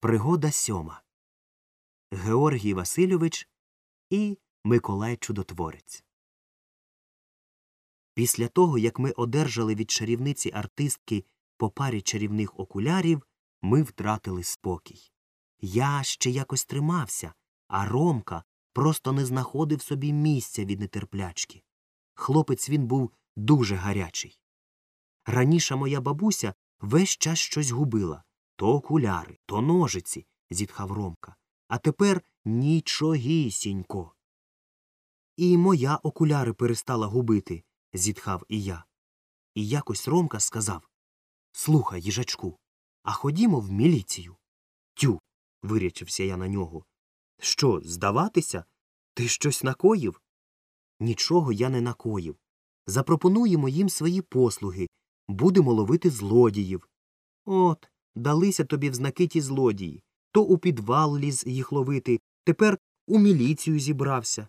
Пригода сьома. Георгій Васильович і Миколай Чудотворець. Після того, як ми одержали від чарівниці артистки по парі чарівних окулярів, ми втратили спокій. Я ще якось тримався, а Ромка просто не знаходив собі місця від нетерплячки. Хлопець він був дуже гарячий. Раніше моя бабуся весь час щось губила то окуляри, то ножиці, зітхав Ромка. А тепер нічогісінько. І моя окуляри перестала губити, зітхав і я. І якось Ромка сказав Слухай, їжачку, а ходімо в міліцію. Тю. вирячився я на нього. Що, здаватися? Ти щось накоїв? Нічого я не накоїв. Запропонуємо їм свої послуги, будемо ловити злодіїв. От, далися тобі в знаки ті злодії. То у підвал ліз їх ловити, тепер у міліцію зібрався.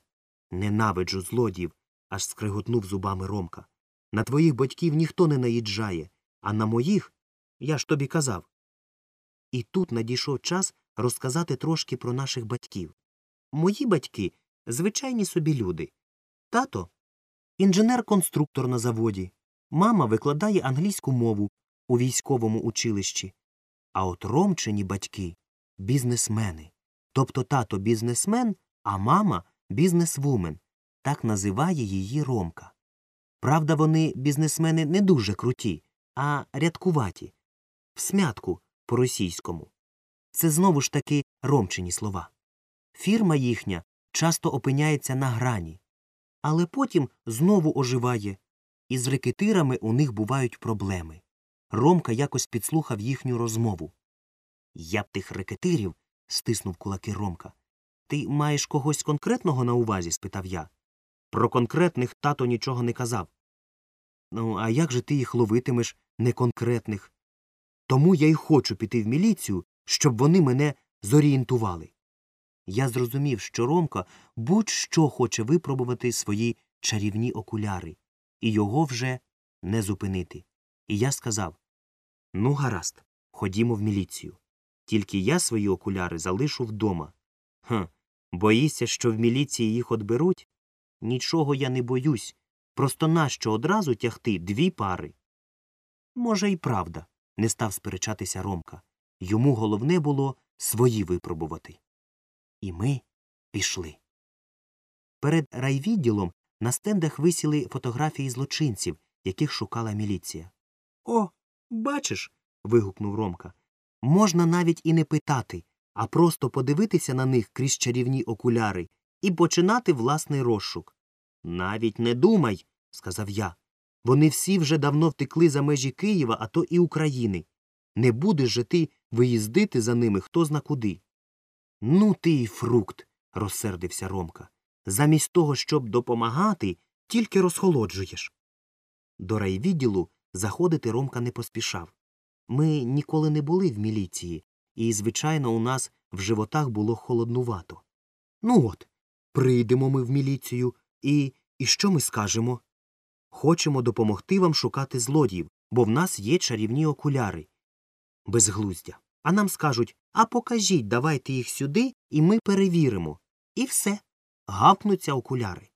Ненавиджу злодіїв, аж скриготнув зубами Ромка. На твоїх батьків ніхто не наїжджає, а на моїх я ж тобі казав. І тут надійшов час розказати трошки про наших батьків. Мої батьки звичайні собі люди. Тато інженер-конструктор на заводі, мама викладає англійську мову у військовому училищі. А от Ромчині батьки бізнесмени. Тобто тато бізнесмен, а мама бізнесвумен. Так називає її Ромка. Правда, вони бізнесмени не дуже круті, а рядкуваті. В смятку по російському. Це знову ж таки Ромчині слова. Фірма їхня часто опиняється на грані, але потім знову оживає, і з рекетирами у них бувають проблеми. Ромка якось підслухав їхню розмову. Я б тих рекетирів. стиснув кулаки Ромка. Ти маєш когось конкретного на увазі? спитав я. Про конкретних тато нічого не казав. Ну, а як же ти їх ловитимеш неконкретних? Тому я й хочу піти в міліцію, щоб вони мене зорієнтували. Я зрозумів, що Ромка будь що хоче випробувати свої чарівні окуляри, і його вже не зупинити. І я сказав Ну, гаразд, ходімо в міліцію. Тільки я свої окуляри залишу вдома. Хм, боїшся, що в міліції їх отберуть? Нічого я не боюсь. Просто нащо одразу тягти дві пари? Може, і правда, не став сперечатися Ромка. Йому головне було свої випробувати. І ми пішли. Перед райвідділом на стендах висіли фотографії злочинців, яких шукала міліція. О, бачиш. вигукнув Ромка. Можна навіть і не питати, а просто подивитися на них крізь чарівні окуляри і починати власний розшук. Навіть не думай, сказав я. Вони всі вже давно втекли за межі Києва, а то і України. Не будеш же ти виїздити за ними хто зна куди. Ну ти й фрукт, розсердився Ромка. Замість того, щоб допомагати, тільки розхолоджуєш. До райвідділу заходити Ромка не поспішав. Ми ніколи не були в міліції, і, звичайно, у нас в животах було холоднувато. Ну от, прийдемо ми в міліцію, і і що ми скажемо? Хочемо допомогти вам шукати злодіїв, бо в нас є чарівні окуляри. Безглуздя. А нам скажуть А покажіть, давайте їх сюди, і ми перевіримо. І все. Гапнуться окуляри.